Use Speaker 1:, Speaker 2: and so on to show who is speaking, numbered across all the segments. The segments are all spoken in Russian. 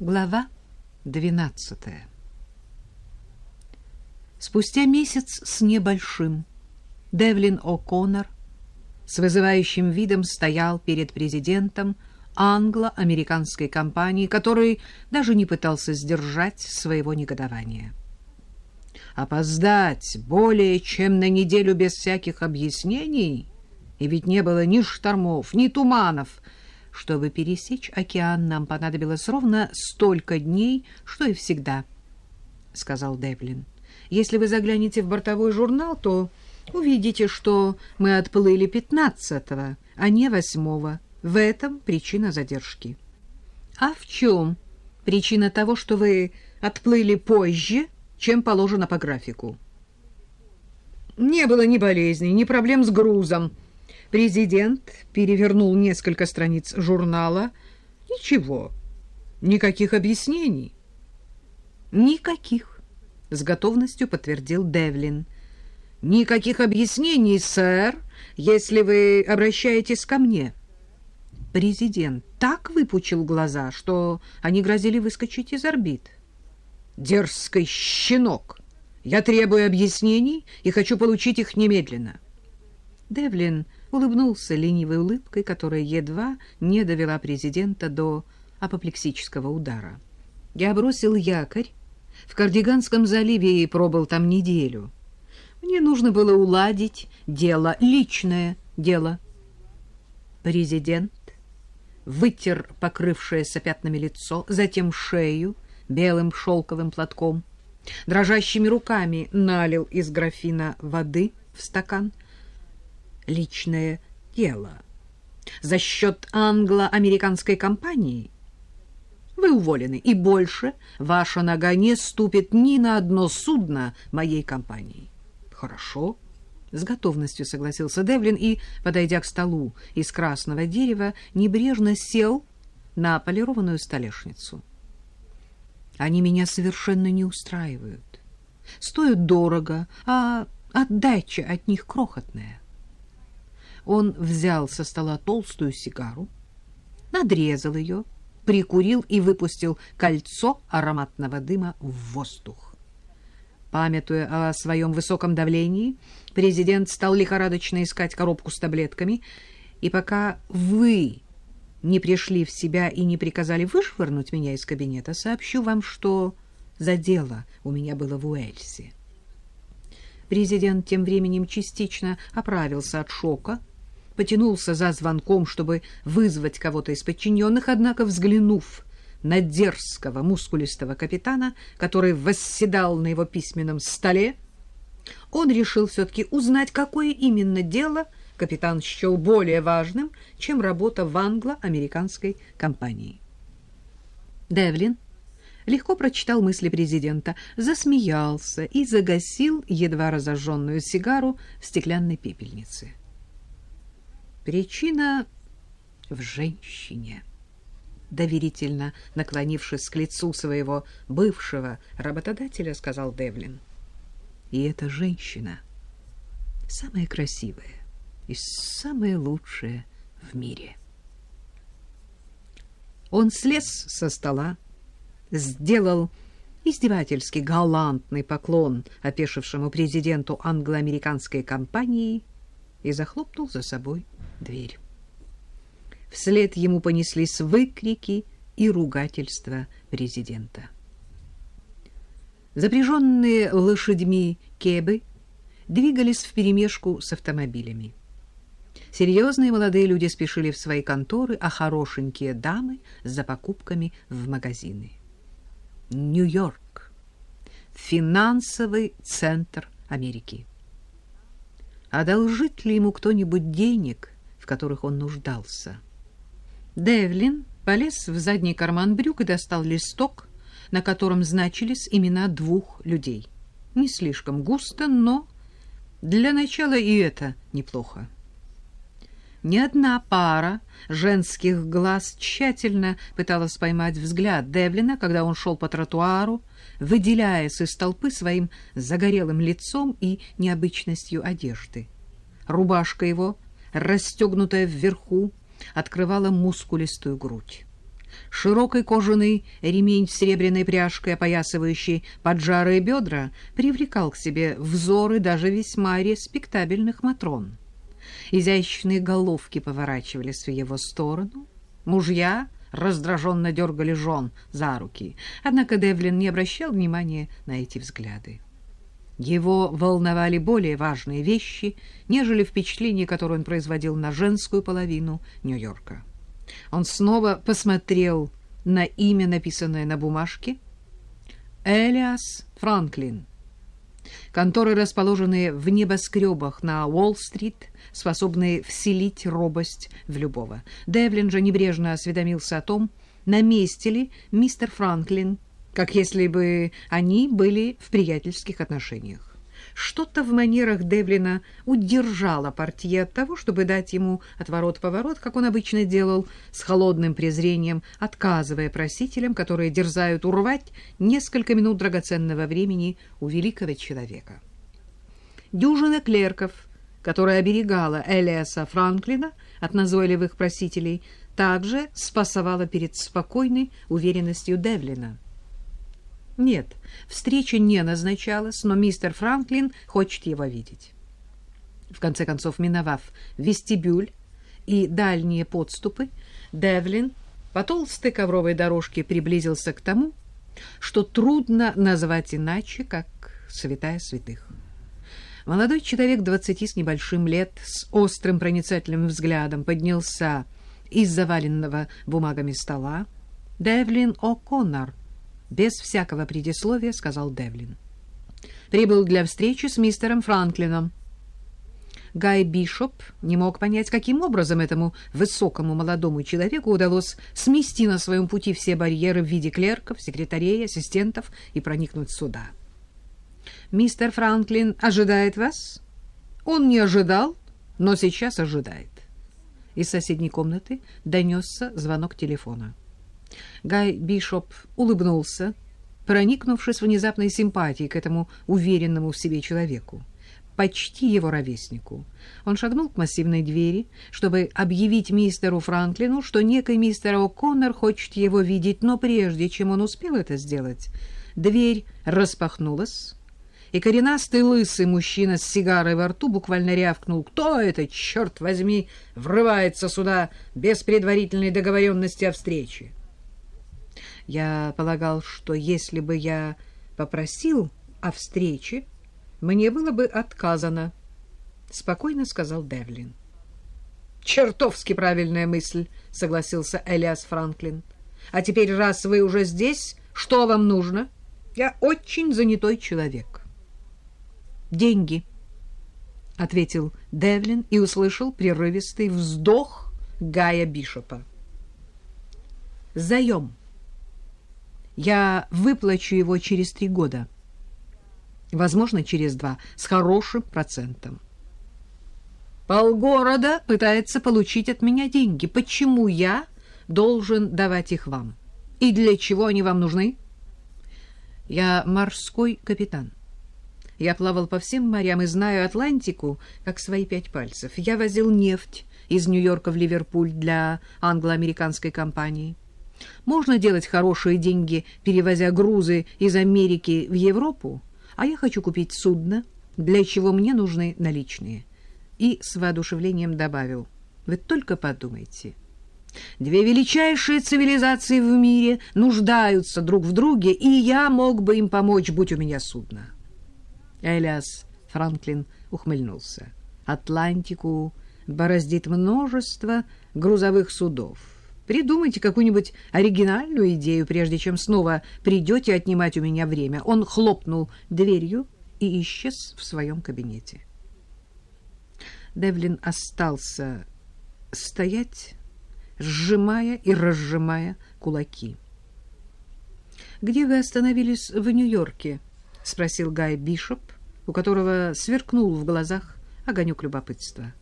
Speaker 1: Глава 12 Спустя месяц с небольшим Девлин О'Коннор с вызывающим видом стоял перед президентом англо-американской компании, который даже не пытался сдержать своего негодования. Опоздать более чем на неделю без всяких объяснений, и ведь не было ни штормов, ни туманов — чтобы пересечь океан, нам понадобилось ровно столько дней, что и всегда, — сказал Девлин. Если вы заглянете в бортовой журнал, то увидите, что мы отплыли пятнадцатого, а не восьмого. В этом причина задержки. А в чем причина того, что вы отплыли позже, чем положено по графику? Не было ни болезней, ни проблем с грузом, — Президент перевернул несколько страниц журнала. Ничего, никаких объяснений. Никаких, с готовностью подтвердил Девлин. Никаких объяснений, сэр, если вы обращаетесь ко мне. Президент так выпучил глаза, что они грозили выскочить из орбит. Дерзкий щенок! Я требую объяснений и хочу получить их немедленно. Девлин улыбнулся ленивой улыбкой, которая едва не довела президента до апоплексического удара. Я бросил якорь в Кардиганском заливе и пробыл там неделю. Мне нужно было уладить дело, личное дело. Президент вытер покрывшееся пятнами лицо, затем шею белым шелковым платком, дрожащими руками налил из графина воды в стакан — личное дело. За счет англо-американской компании вы уволены, и больше ваша нога не ступит ни на одно судно моей компании. Хорошо. С готовностью согласился Девлин и, подойдя к столу из красного дерева, небрежно сел на полированную столешницу. Они меня совершенно не устраивают. Стоят дорого, а отдача от них крохотная. Он взял со стола толстую сигару, надрезал ее, прикурил и выпустил кольцо ароматного дыма в воздух. Памятуя о своем высоком давлении, президент стал лихорадочно искать коробку с таблетками, и пока вы не пришли в себя и не приказали вышвырнуть меня из кабинета, сообщу вам, что за дело у меня было в Уэльсе. Президент тем временем частично оправился от шока, потянулся за звонком, чтобы вызвать кого-то из подчиненных, однако, взглянув на дерзкого, мускулистого капитана, который восседал на его письменном столе, он решил все-таки узнать, какое именно дело капитан счел более важным, чем работа в англо-американской компании. Девлин легко прочитал мысли президента, засмеялся и загасил едва разожженную сигару в стеклянной пепельнице. Причина в женщине. Доверительно наклонившись к лицу своего бывшего работодателя, сказал Девлин. И эта женщина самая красивая и самая лучшая в мире. Он слез со стола, сделал издевательский галантный поклон опешившему президенту англо-американской компании и захлопнул за собой дверь. Вслед ему понеслись выкрики и ругательства президента. Запряженные лошадьми кебы двигались вперемешку с автомобилями. Серьезные молодые люди спешили в свои конторы, а хорошенькие дамы за покупками в магазины. Нью-Йорк — финансовый центр Америки. Одолжит ли ему кто-нибудь денег которых он нуждался. Девлин полез в задний карман брюк и достал листок, на котором значились имена двух людей. Не слишком густо, но для начала и это неплохо. Ни одна пара женских глаз тщательно пыталась поймать взгляд Девлина, когда он шел по тротуару, выделяясь из толпы своим загорелым лицом и необычностью одежды. Рубашка его расстегнутая вверху, открывала мускулистую грудь. Широкий кожаный ремень с серебряной пряжкой, опоясывающий поджарые бедра, привлекал к себе взоры даже весьма респектабельных матрон. Изящные головки поворачивались в его сторону. Мужья раздраженно дергали жен за руки, однако Девлин не обращал внимания на эти взгляды. Его волновали более важные вещи, нежели впечатление, которое он производил на женскую половину Нью-Йорка. Он снова посмотрел на имя, написанное на бумажке. Элиас Франклин. Конторы, расположенные в небоскребах на Уолл-стрит, способные вселить робость в любого. Девлин же небрежно осведомился о том, на месте ли мистер Франклин, как если бы они были в приятельских отношениях. Что-то в манерах Девлина удержало портье от того, чтобы дать ему отворот-поворот, как он обычно делал, с холодным презрением, отказывая просителям, которые дерзают урвать несколько минут драгоценного времени у великого человека. Дюжина клерков, которая оберегала Элиаса Франклина от назойливых просителей, также спасовала перед спокойной уверенностью Девлина. Нет, встреча не назначалась, но мистер Франклин хочет его видеть. В конце концов, миновав вестибюль и дальние подступы, Девлин по толстой ковровой дорожке приблизился к тому, что трудно назвать иначе, как святая святых. Молодой человек двадцати с небольшим лет, с острым проницательным взглядом, поднялся из заваленного бумагами стола. Девлин О'Коннор без всякого предисловия сказал Девлин. Прибыл для встречи с мистером Франклином. Гай Бишоп не мог понять, каким образом этому высокому молодому человеку удалось смести на своем пути все барьеры в виде клерков, секретарей, ассистентов и проникнуть сюда. «Мистер Франклин ожидает вас?» «Он не ожидал, но сейчас ожидает». Из соседней комнаты донесся звонок телефона. Гай Бишоп улыбнулся, проникнувшись внезапной симпатией к этому уверенному в себе человеку, почти его ровеснику. Он шагнул к массивной двери, чтобы объявить мистеру Франклину, что некий мистер О'Коннор хочет его видеть, но прежде чем он успел это сделать, дверь распахнулась, и коренастый лысый мужчина с сигарой во рту буквально рявкнул. «Кто это, черт возьми, врывается сюда без предварительной договоренности о встрече?» Я полагал, что если бы я попросил о встрече, мне было бы отказано, — спокойно сказал Девлин. — Чертовски правильная мысль, — согласился Элиас Франклин. — А теперь, раз вы уже здесь, что вам нужно? Я очень занятой человек. — Деньги, — ответил Девлин и услышал прерывистый вздох Гая Бишопа. — Заем. — я выплачу его через три года. Возможно, через два, с хорошим процентом. Полгорода пытается получить от меня деньги. Почему я должен давать их вам? И для чего они вам нужны? Я морской капитан. Я плавал по всем морям и знаю Атлантику, как свои пять пальцев. Я возил нефть из Нью-Йорка в Ливерпуль для англо-американской компании. Можно делать хорошие деньги, перевозя грузы из Америки в Европу, а я хочу купить судно, для чего мне нужны наличные. И с воодушевлением добавил, вы только подумайте. Две величайшие цивилизации в мире нуждаются друг в друге, и я мог бы им помочь, будь у меня судно. Элиас Франклин ухмыльнулся. Атлантику бороздит множество грузовых судов. Придумайте какую-нибудь оригинальную идею, прежде чем снова придете отнимать у меня время. Он хлопнул дверью и исчез в своем кабинете. Девлин остался стоять, сжимая и разжимая кулаки. «Где вы остановились в Нью-Йорке?» — спросил Гай Бишоп, у которого сверкнул в глазах огонек любопытства.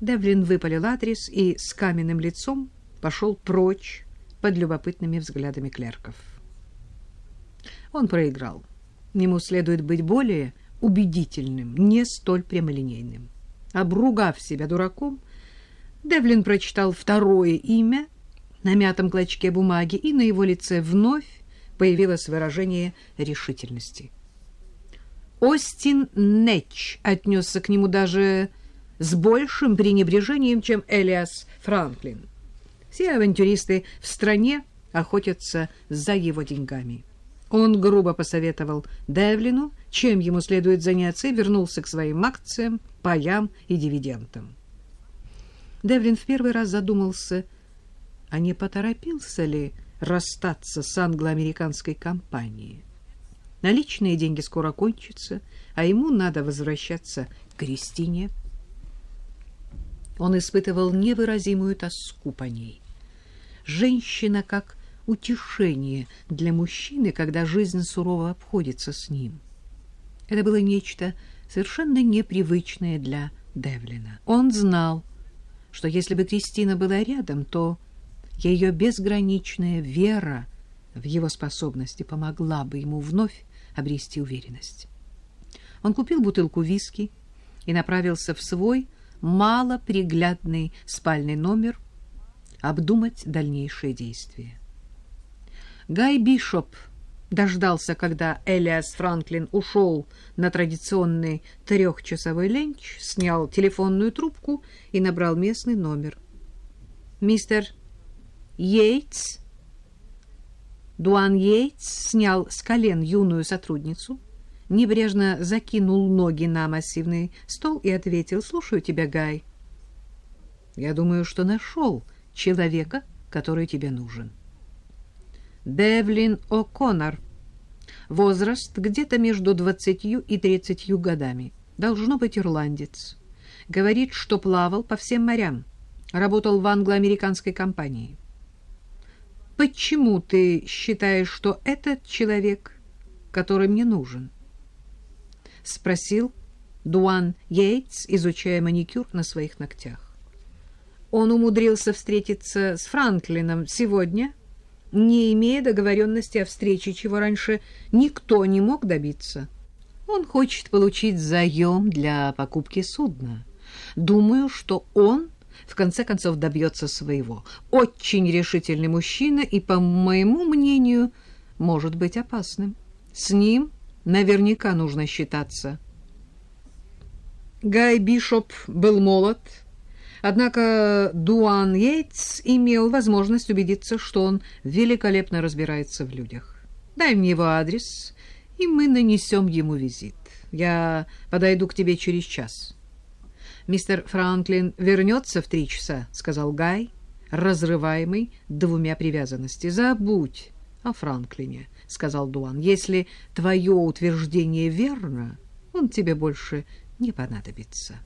Speaker 1: Девлин выпалил адрес и с каменным лицом пошел прочь под любопытными взглядами клерков. Он проиграл. Ему следует быть более убедительным, не столь прямолинейным. Обругав себя дураком, Девлин прочитал второе имя на мятом клочке бумаги, и на его лице вновь появилось выражение решительности. Остин Нэтч отнесся к нему даже с большим пренебрежением, чем Элиас Франклин. Все авантюристы в стране охотятся за его деньгами. Он грубо посоветовал Девлину, чем ему следует заняться, и вернулся к своим акциям, паям и дивидендам. Девлин в первый раз задумался, а не поторопился ли расстаться с англо-американской компанией. Наличные деньги скоро кончатся, а ему надо возвращаться к Кристине. Он испытывал невыразимую тоску по ней. Женщина как утешение для мужчины, когда жизнь сурово обходится с ним. Это было нечто совершенно непривычное для Девлина. Он знал, что если бы Кристина была рядом, то ее безграничная вера в его способности помогла бы ему вновь обрести уверенность. Он купил бутылку виски и направился в свой малоприглядный спальный номер обдумать дальнейшие действия. Гай Бишоп дождался, когда Элиас Франклин ушел на традиционный трехчасовой ленч, снял телефонную трубку и набрал местный номер. «Мистер Йейтс?» Дуан Йейтс снял с колен юную сотрудницу, небрежно закинул ноги на массивный стол и ответил, «Слушаю тебя, Гай. Я думаю, что нашел человека, который тебе нужен». Девлин О'Коннор. Возраст где-то между двадцатью и тридцатью годами. Должно быть ирландец. Говорит, что плавал по всем морям. Работал в англо-американской компании. Почему ты считаешь, что этот человек, который мне нужен? Спросил Дуан Йейтс, изучая маникюр на своих ногтях. Он умудрился встретиться с Франклином сегодня — не имея договоренности о встрече, чего раньше никто не мог добиться. Он хочет получить заем для покупки судна. Думаю, что он в конце концов добьется своего. Очень решительный мужчина и, по моему мнению, может быть опасным. С ним наверняка нужно считаться. Гай Бишоп был молод, Однако Дуан Йейтс имел возможность убедиться, что он великолепно разбирается в людях. Дай мне его адрес, и мы нанесем ему визит. Я подойду к тебе через час. Мистер Франклин вернется в три часа, — сказал Гай, разрываемый двумя привязанностями. Забудь о Франклине, — сказал Дуан. Если твое утверждение верно, он тебе больше не понадобится.